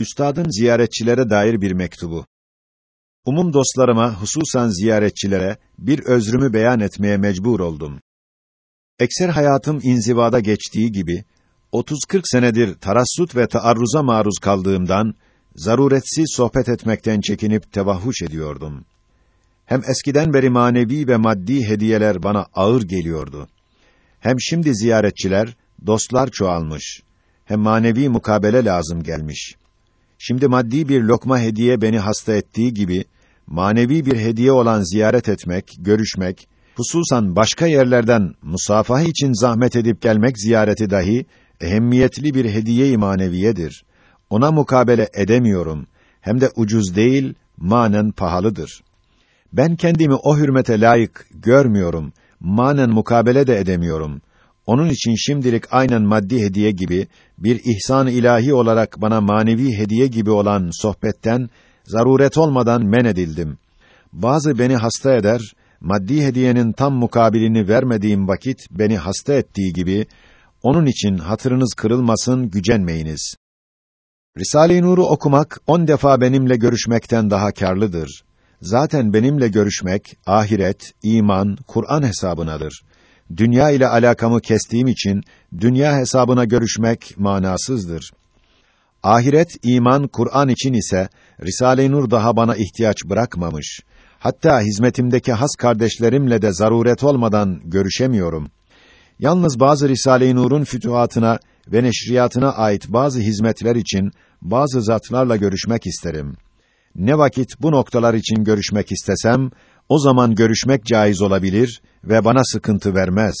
Üstadın ziyaretçilere dair bir mektubu. Umum dostlarıma, hususan ziyaretçilere bir özrümü beyan etmeye mecbur oldum. Ekser hayatım inzivada geçtiği gibi 30-40 senedir tarassut ve taarruza maruz kaldığımdan zaruretsiz sohbet etmekten çekinip tevahhuş ediyordum. Hem eskiden beri manevi ve maddi hediyeler bana ağır geliyordu. Hem şimdi ziyaretçiler, dostlar çoğalmış. Hem manevi mukabele lazım gelmiş. Şimdi maddi bir lokma hediye beni hasta ettiği gibi, manevi bir hediye olan ziyaret etmek, görüşmek, hususan başka yerlerden musafaha için zahmet edip gelmek ziyareti dahi, ehemmiyetli bir hediye-i maneviyedir. Ona mukabele edemiyorum. Hem de ucuz değil, manen pahalıdır. Ben kendimi o hürmete layık görmüyorum. Manen mukabele de edemiyorum. Onun için şimdilik aynen maddi hediye gibi bir ihsan ilahi olarak bana manevi hediye gibi olan sohbetten zaruret olmadan men edildim. Bazı beni hasta eder, maddi hediyenin tam mukabilini vermediğim vakit beni hasta ettiği gibi onun için hatırınız kırılmasın, gücenmeyiniz. Risale-i Nur'u okumak on defa benimle görüşmekten daha karlıdır. Zaten benimle görüşmek ahiret, iman, Kur'an hesabınadır. Dünya ile alakamı kestiğim için dünya hesabına görüşmek manasızdır. Ahiret, iman, Kur'an için ise Risale-i Nur daha bana ihtiyaç bırakmamış. Hatta hizmetimdeki has kardeşlerimle de zaruret olmadan görüşemiyorum. Yalnız bazı Risale-i Nur'un fütuhatına ve neşriyatına ait bazı hizmetler için bazı zatlarla görüşmek isterim. Ne vakit bu noktalar için görüşmek istesem, o zaman görüşmek caiz olabilir ve bana sıkıntı vermez.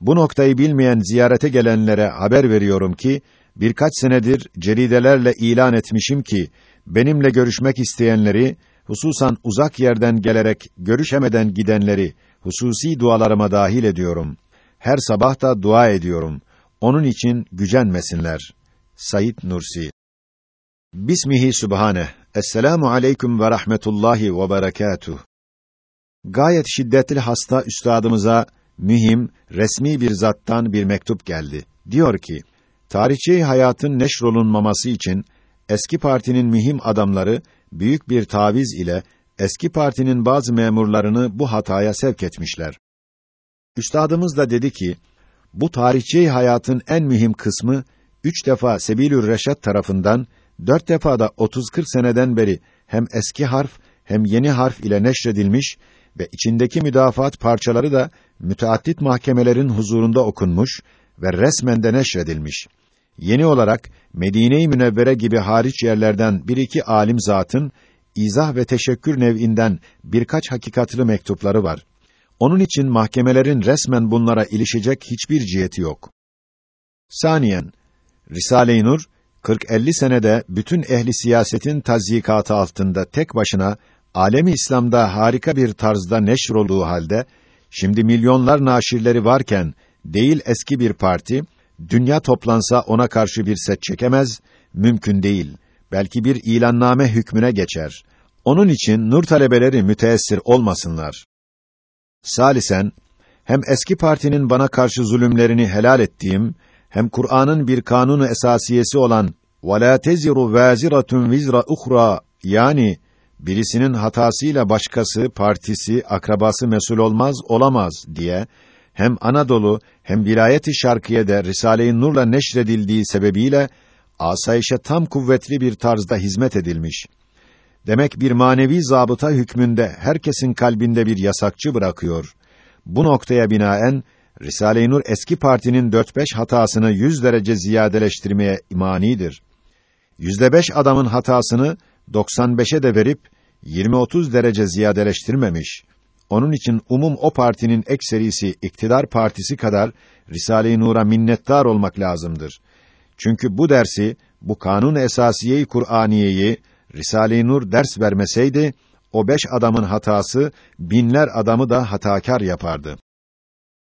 Bu noktayı bilmeyen ziyarete gelenlere haber veriyorum ki, birkaç senedir ceridelerle ilan etmişim ki, benimle görüşmek isteyenleri, hususan uzak yerden gelerek görüşemeden gidenleri, hususi dualarıma dahil ediyorum. Her sabah da dua ediyorum. Onun için gücenmesinler. Sayit Nursi Bismihi Sübhane. Esselamu aleyküm ve rahmetullahi ve berekatuh. Gayet şiddetli hasta üstadımıza mühim, resmi bir zattan bir mektup geldi. Diyor ki, tarihçi hayatın neşrolunmaması için eski partinin mühim adamları büyük bir taviz ile eski partinin bazı memurlarını bu hataya sevk etmişler. Üstadımız da dedi ki, bu tarihçi hayatın en mühim kısmı üç defa Sebilür Reşat tarafından dört defa da 30-40 seneden beri hem eski harf hem yeni harf ile neşredilmiş ve içindeki müdafat parçaları da müteaddit mahkemelerin huzurunda okunmuş ve resmen de neşredilmiş. Yeni olarak Medine-i Münevvere gibi hariç yerlerden bir iki alim zatın izah ve teşekkür nev'inden birkaç hakikatlı mektupları var. Onun için mahkemelerin resmen bunlara ilişecek hiçbir ciheti yok. Saniyen, Risale-i Nur 40-50 senede bütün ehli siyasetin tazyikatı altında tek başına alemi İslam'da harika bir tarzda neşroluğu halde şimdi milyonlar naşirleri varken değil eski bir parti dünya toplansa ona karşı bir set çekemez, mümkün değil. Belki bir ilanname hükmüne geçer. Onun için nur talebeleri müteessir olmasınlar. Salisen, hem eski partinin bana karşı zulümlerini helal ettiğim, hem Kur'an'ın bir kanunu esasiyesi olan وَلَا تَزِرُ وَازِرَةٌ vizra uhra yani birisinin hatasıyla başkası, partisi, akrabası mesul olmaz, olamaz diye hem Anadolu hem vilayet-i Şarkiye'de Risale-i Nur'la neşredildiği sebebiyle asayişe tam kuvvetli bir tarzda hizmet edilmiş. Demek bir manevi zabıta hükmünde herkesin kalbinde bir yasakçı bırakıyor. Bu noktaya binaen Risale-i Nur eski partinin dört beş hatasını yüz derece ziyadeleştirmeye imanidir. Yüzde beş adamın hatasını 95'e de verip 20-30 derece ziyadeleştirmemiş. Onun için umum o partinin ekserisi iktidar partisi kadar Risale-i Nur'a minnettar olmak lazımdır. Çünkü bu dersi, bu kanun esasiyeyi Kur'aniyeyi Risale-i Nur ders vermeseydi, o beş adamın hatası binler adamı da hatakar yapardı.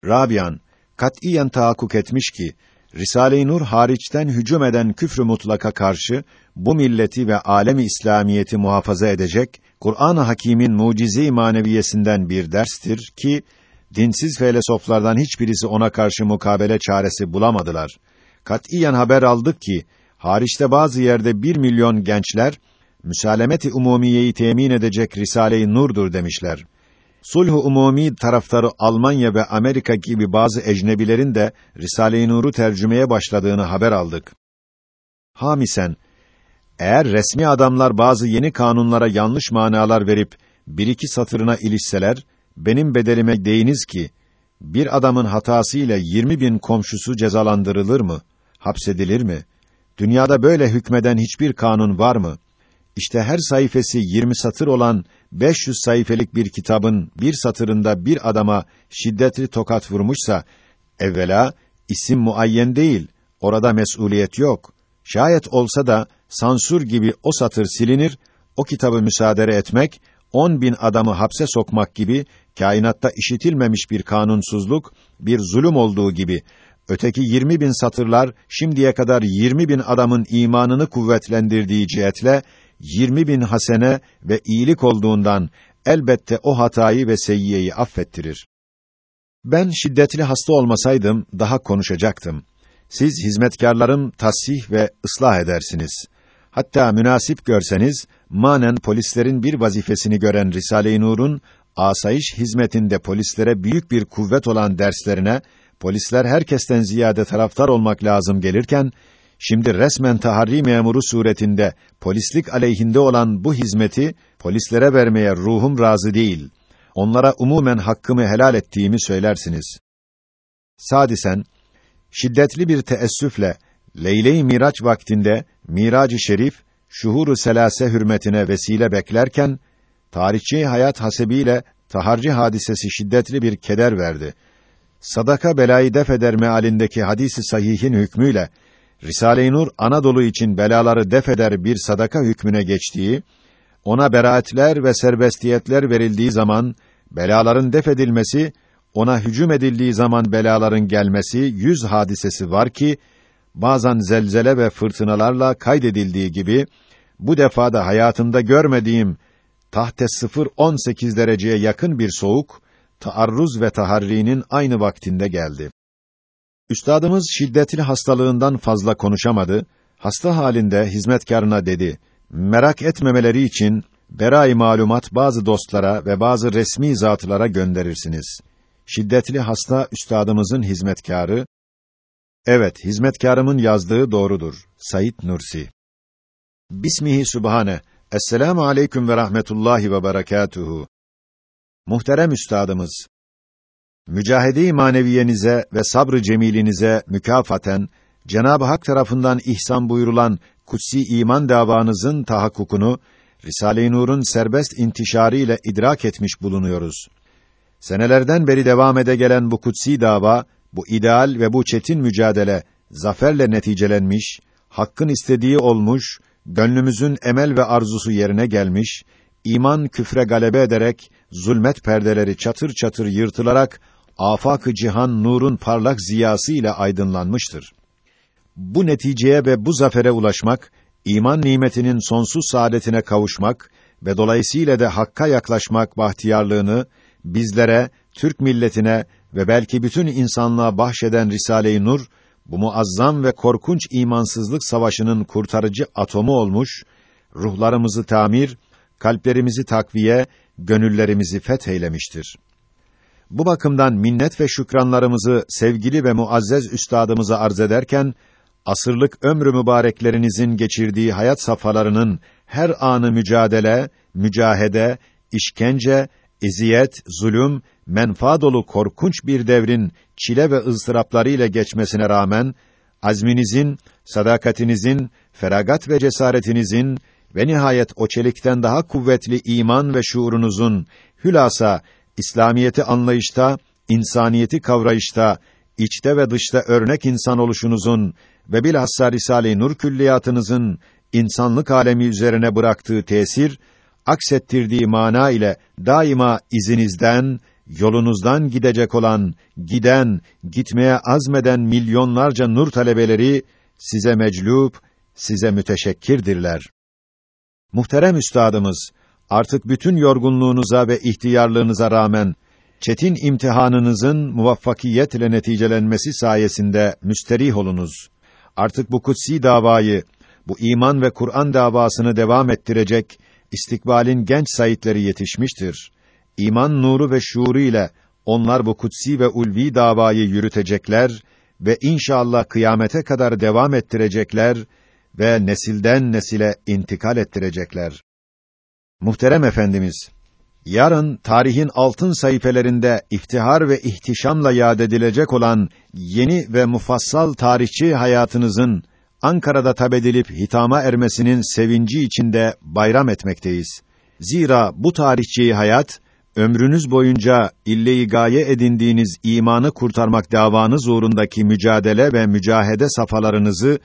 Rabian katiyen tahakkuk etmiş ki Risale-i Nur hariçten hücum eden küfrü mutlaka karşı bu milleti ve alemi İslamiyeti muhafaza edecek Kur'an-ı Hakîm'in mucize-i maneviyesinden bir derstir ki dinsiz felsefelerden hiçbirisi ona karşı mukabele çaresi bulamadılar. Katiyen haber aldık ki hariçte bazı yerde bir milyon gençler, müsalemeti umumiyeyi temin edecek Risale-i Nur'dur demişler. Sulh-u umumi taraftarı Almanya ve Amerika gibi bazı ecnebilerin de Risale-i Nur'u tercümeye başladığını haber aldık. Hamisen, eğer resmi adamlar bazı yeni kanunlara yanlış manalar verip bir iki satırına ilişseler, benim bedelime deyiniz ki, bir adamın hatasıyla yirmi bin komşusu cezalandırılır mı? Hapsedilir mi? Dünyada böyle hükmeden hiçbir kanun var mı? İşte her sayfası 20 satır olan 500 sayfelik bir kitabın bir satırında bir adama şiddetli tokat vurmuşsa, evvela isim muayyen değil, orada mesuliyet yok. Şayet olsa da sansür gibi o satır silinir, o kitabı müsaade etmek, on bin adamı hapse sokmak gibi kainatta işitilmemiş bir kanunsuzluk, bir zulüm olduğu gibi öteki 20 bin satırlar şimdiye kadar 20 bin adamın imanını kuvvetlendirdiği cihetle 20 bin hasene ve iyilik olduğundan elbette o hatayı ve seyyiyeyi affettirir. Ben şiddetli hasta olmasaydım daha konuşacaktım. Siz hizmetkarlarım tasih ve ıslah edersiniz. Hatta münasip görseniz manen polislerin bir vazifesini gören Risale-i Nur'un asayiş hizmetinde polislere büyük bir kuvvet olan derslerine polisler herkesten ziyade taraftar olmak lazım gelirken şimdi resmen taharri memuru suretinde polislik aleyhinde olan bu hizmeti polislere vermeye ruhum razı değil. Onlara umumen hakkımı helal ettiğimi söylersiniz. Sadisen şiddetli bir teessüfle Leyle-i Miraç vaktinde Mirac-ı Şerif şuhuru selase hürmetine vesile beklerken tarihçi hayat hasebiyle taharci hadisesi şiddetli bir keder verdi. Sadaka belayı def eder mealindeki hadisi sahihin hükmüyle Risale-i Nur Anadolu için belaları def eder bir sadaka hükmüne geçtiği, ona beraatler ve serbestiyetler verildiği zaman belaların def edilmesi, ona hücum edildiği zaman belaların gelmesi yüz hadisesi var ki bazen zelzele ve fırtınalarla kaydedildiği gibi bu defa da hayatımda görmediğim tahte sıfır on sekiz dereceye yakın bir soğuk, taarruz ve taharrinin aynı vaktinde geldi. Üstadımız şiddetli hastalığından fazla konuşamadı, hasta halinde hizmetkarına dedi, merak etmemeleri için berai malumat bazı dostlara ve bazı resmi zatlara gönderirsiniz. Şiddetli hasta üstadımızın hizmetkarı, evet hizmetkarımın yazdığı doğrudur. Said Nursi Bismihi Sübhane. Esselamu aleyküm ve rahmetullahi ve berekatuhu. Muhterem üstadımız, mücahede-i maneviyenize ve sabrı cemilinize mükafaten Cenab-ı Hak tarafından ihsan buyurulan kutsi iman davanızın tahakkukunu Risale-i Nur'un serbest intişarı ile idrak etmiş bulunuyoruz. Senelerden beri devam ede gelen bu kutsi dava, bu ideal ve bu çetin mücadele zaferle neticelenmiş, hakkın istediği olmuş gönlümüzün emel ve arzusu yerine gelmiş, iman küfre galebe ederek, zulmet perdeleri çatır çatır yırtılarak, afak-ı cihan nurun parlak ziyası ile aydınlanmıştır. Bu neticeye ve bu zafere ulaşmak, iman nimetinin sonsuz saadetine kavuşmak ve dolayısıyla da hakka yaklaşmak bahtiyarlığını bizlere, Türk milletine ve belki bütün insanlığa bahşeden Risale-i Nur bu muazzam ve korkunç imansızlık savaşının kurtarıcı atomu olmuş, ruhlarımızı tamir, kalplerimizi takviye, gönüllerimizi fetheylemiştir. Bu bakımdan minnet ve şükranlarımızı sevgili ve muazzez üstadımıza arz ederken, asırlık ömrü mübareklerinizin geçirdiği hayat safhalarının her anı mücadele, mücahede, işkence, eziyet, zulüm menfa dolu korkunç bir devrin çile ve ızdıraplarıyla geçmesine rağmen azminizin, sadakatinizin, feragat ve cesaretinizin ve nihayet o çelikten daha kuvvetli iman ve şuurunuzun hülasa İslamiyeti anlayışta, insaniyeti kavrayışta, içte ve dışta örnek insan oluşunuzun ve bilhassa Risale-i Nur külliyatınızın insanlık alemi üzerine bıraktığı tesir aksettirdiği mana ile daima izinizden, yolunuzdan gidecek olan, giden, gitmeye azmeden milyonlarca nur talebeleri size meclup, size müteşekkirdirler. Muhterem üstadımız, artık bütün yorgunluğunuza ve ihtiyarlığınıza rağmen çetin imtihanınızın muvaffakiyetle neticelenmesi sayesinde müsterih olunuz. artık bu kutsi davayı, bu iman ve Kur'an davasını devam ettirecek istikbalin genç sayitleri yetişmiştir. İman nuru ve şuuru ile onlar bu kutsi ve ulvi davayı yürütecekler ve inşallah kıyamete kadar devam ettirecekler ve nesilden nesile intikal ettirecekler. Muhterem efendimiz, yarın tarihin altın sayfelerinde iftihar ve ihtişamla yad edilecek olan yeni ve mufassal tarihçi hayatınızın Ankara'da tabedilip hitama ermesinin sevinci içinde bayram etmekteyiz. Zira bu tarihçi hayat ömrünüz boyunca ille-i gaye edindiğiniz imanı kurtarmak davanız uğrundaki mücadele ve mücahede safalarınızı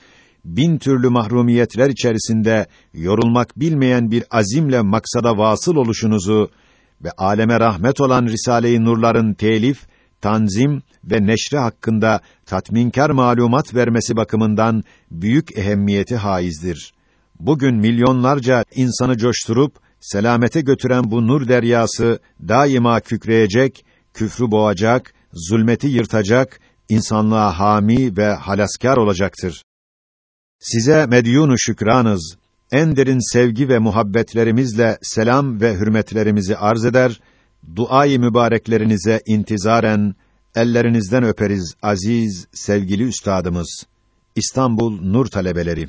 bin türlü mahrumiyetler içerisinde yorulmak bilmeyen bir azimle maksada vasıl oluşunuzu ve aleme rahmet olan Risale-i Nurların telif, tanzim ve neşri hakkında tatminkar malumat vermesi bakımından büyük ehemmiyeti haizdir. Bugün milyonlarca insanı coşturup selamete götüren bu nur deryası daima kükreyecek, küfrü boğacak, zulmeti yırtacak, insanlığa hami ve halaskar olacaktır. Size medyunu şükranız, en derin sevgi ve muhabbetlerimizle selam ve hürmetlerimizi arz eder, duayı mübareklerinize intizaren ellerinizden öperiz aziz, sevgili üstadımız. İstanbul Nur Talebeleri